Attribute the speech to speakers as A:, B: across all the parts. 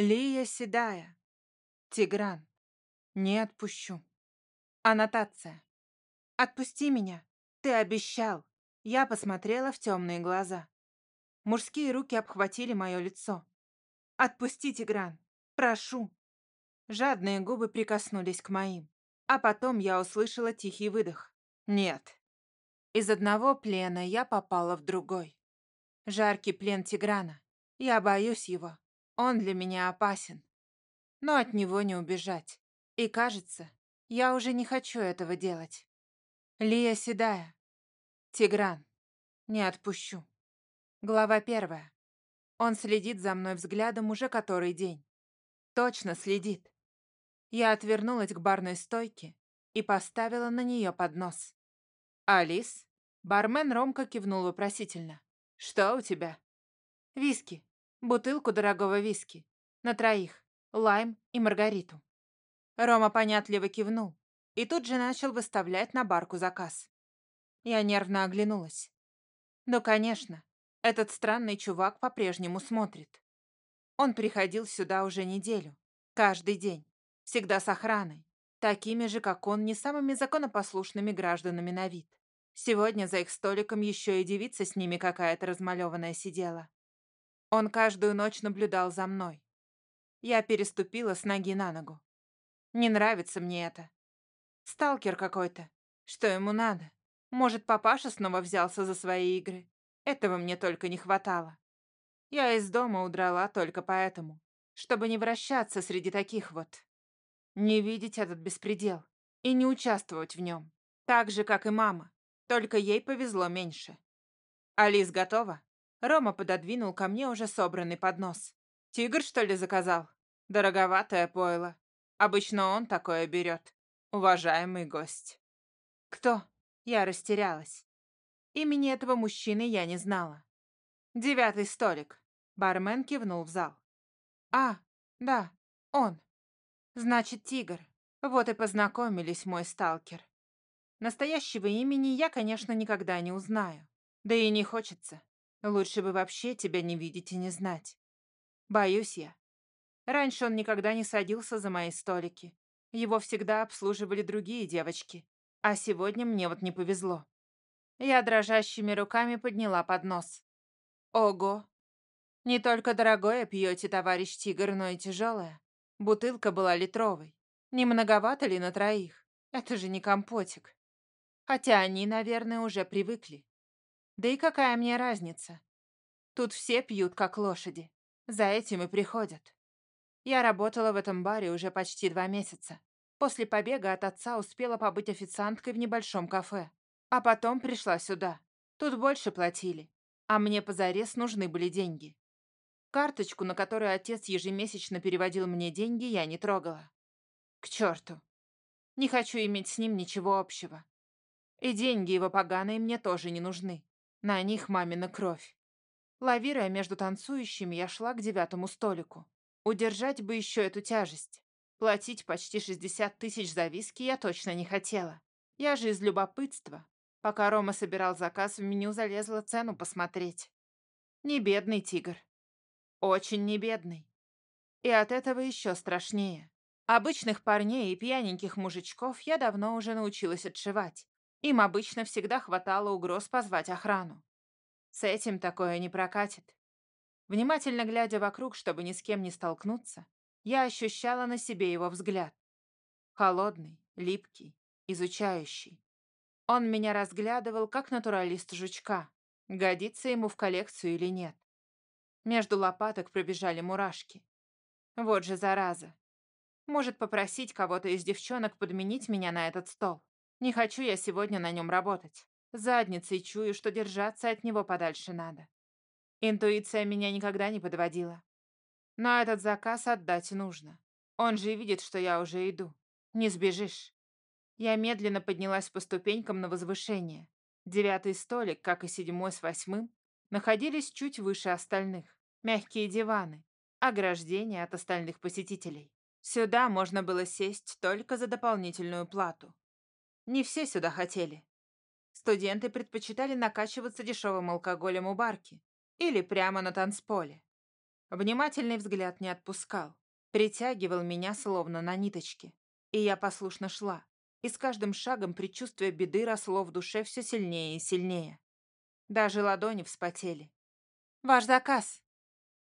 A: Лия седая. Тигран. Не отпущу. Аннотация. Отпусти меня. Ты обещал. Я посмотрела в темные глаза. Мужские руки обхватили мое лицо. Отпусти, Тигран. Прошу. Жадные губы прикоснулись к моим. А потом я услышала тихий выдох. Нет. Из одного плена я попала в другой. Жаркий плен Тиграна. Я боюсь его. Он для меня опасен. Но от него не убежать. И кажется, я уже не хочу этого делать. Лия седая. Тигран. Не отпущу. Глава первая. Он следит за мной взглядом уже который день. Точно следит. Я отвернулась к барной стойке и поставила на нее поднос. «Алис?» Бармен Ромка кивнул вопросительно. «Что у тебя?» «Виски. Бутылку дорогого виски. На троих. Лайм и Маргариту». Рома понятливо кивнул и тут же начал выставлять на барку заказ. Я нервно оглянулась. Ну, конечно, этот странный чувак по-прежнему смотрит. Он приходил сюда уже неделю, каждый день, всегда с охраной, такими же, как он, не самыми законопослушными гражданами на вид. Сегодня за их столиком еще и девица с ними какая-то размалеванная сидела. Он каждую ночь наблюдал за мной. Я переступила с ноги на ногу. Не нравится мне это. Сталкер какой-то. Что ему надо? Может, папаша снова взялся за свои игры? Этого мне только не хватало. Я из дома удрала только поэтому, чтобы не вращаться среди таких вот. Не видеть этот беспредел и не участвовать в нем. Так же, как и мама. Только ей повезло меньше. Алис готова? Рома пододвинул ко мне уже собранный поднос. Тигр, что ли, заказал? Дороговатое пойло. Обычно он такое берет. Уважаемый гость. Кто? Я растерялась. Имени этого мужчины я не знала. Девятый столик. Бармен кивнул в зал. А, да, он. Значит, тигр. Вот и познакомились, мой сталкер. Настоящего имени я, конечно, никогда не узнаю. Да и не хочется. Лучше бы вообще тебя не видеть и не знать. Боюсь я. Раньше он никогда не садился за мои столики. Его всегда обслуживали другие девочки. А сегодня мне вот не повезло. Я дрожащими руками подняла поднос. Ого! Не только дорогое пьете, товарищ Тигр, но и тяжелое. Бутылка была литровой. Не многовато ли на троих? Это же не компотик. Хотя они, наверное, уже привыкли. Да и какая мне разница? Тут все пьют, как лошади. За этим и приходят. Я работала в этом баре уже почти два месяца. После побега от отца успела побыть официанткой в небольшом кафе. А потом пришла сюда. Тут больше платили. А мне позарез нужны были деньги. Карточку, на которую отец ежемесячно переводил мне деньги, я не трогала. К черту. Не хочу иметь с ним ничего общего. И деньги его поганые мне тоже не нужны. На них мамина кровь. Лавируя между танцующими, я шла к девятому столику. Удержать бы еще эту тяжесть. Платить почти 60 тысяч за виски я точно не хотела. Я же из любопытства. Пока Рома собирал заказ, в меню залезла цену посмотреть. Не бедный тигр. Очень не бедный. И от этого еще страшнее. Обычных парней и пьяненьких мужичков я давно уже научилась отшивать. Им обычно всегда хватало угроз позвать охрану. С этим такое не прокатит. Внимательно глядя вокруг, чтобы ни с кем не столкнуться, я ощущала на себе его взгляд. Холодный, липкий, изучающий. Он меня разглядывал, как натуралист жучка. Годится ему в коллекцию или нет. Между лопаток пробежали мурашки. Вот же зараза. Может попросить кого-то из девчонок подменить меня на этот стол. Не хочу я сегодня на нем работать. Задницей чую, что держаться от него подальше надо. Интуиция меня никогда не подводила. Но этот заказ отдать нужно. Он же видит, что я уже иду. Не сбежишь. Я медленно поднялась по ступенькам на возвышение. Девятый столик, как и седьмой с восьмым, находились чуть выше остальных. Мягкие диваны, ограждение от остальных посетителей. Сюда можно было сесть только за дополнительную плату. Не все сюда хотели. Студенты предпочитали накачиваться дешевым алкоголем у барки или прямо на танцполе. Внимательный взгляд не отпускал, притягивал меня словно на ниточке. И я послушно шла, и с каждым шагом предчувствие беды росло в душе все сильнее и сильнее. Даже ладони вспотели. «Ваш заказ!»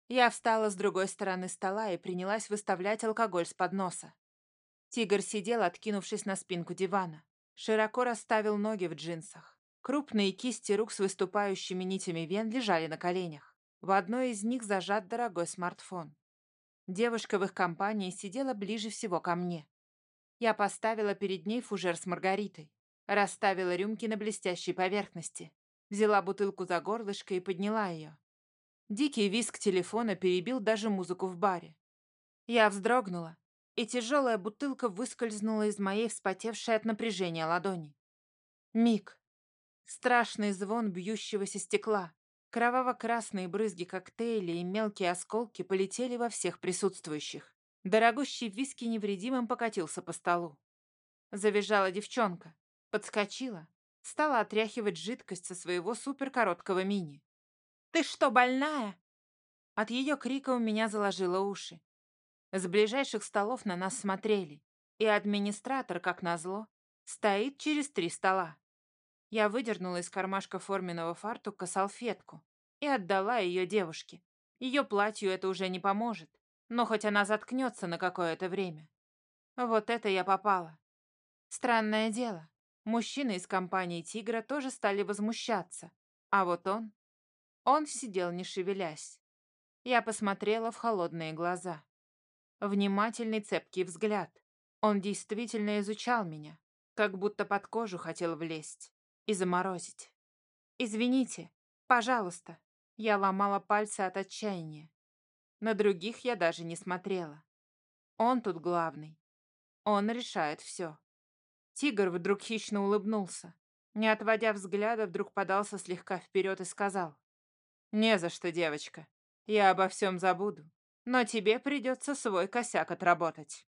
A: Я встала с другой стороны стола и принялась выставлять алкоголь с подноса. Тигр сидел, откинувшись на спинку дивана. Широко расставил ноги в джинсах. Крупные кисти рук с выступающими нитями вен лежали на коленях. В одной из них зажат дорогой смартфон. Девушка в их компании сидела ближе всего ко мне. Я поставила перед ней фужер с маргаритой, расставила рюмки на блестящей поверхности, взяла бутылку за горлышко и подняла ее. Дикий визг телефона перебил даже музыку в баре. Я вздрогнула, и тяжелая бутылка выскользнула из моей вспотевшей от напряжения ладони. Миг. Страшный звон бьющегося стекла. Кроваво-красные брызги коктейля и мелкие осколки полетели во всех присутствующих. Дорогущий виски невредимым покатился по столу. Завизжала девчонка, подскочила, стала отряхивать жидкость со своего суперкороткого мини. «Ты что, больная?» От ее крика у меня заложило уши. С ближайших столов на нас смотрели, и администратор, как назло, стоит через три стола. Я выдернула из кармашка форменного фартука салфетку и отдала ее девушке. Ее платью это уже не поможет, но хоть она заткнется на какое-то время. Вот это я попала. Странное дело. Мужчины из компании «Тигра» тоже стали возмущаться. А вот он... Он сидел, не шевелясь. Я посмотрела в холодные глаза. Внимательный цепкий взгляд. Он действительно изучал меня, как будто под кожу хотел влезть и заморозить. «Извините, пожалуйста». Я ломала пальцы от отчаяния. На других я даже не смотрела. Он тут главный. Он решает все. Тигр вдруг хищно улыбнулся. Не отводя взгляда, вдруг подался слегка вперед и сказал. «Не за что, девочка. Я обо всем забуду. Но тебе придется свой косяк отработать».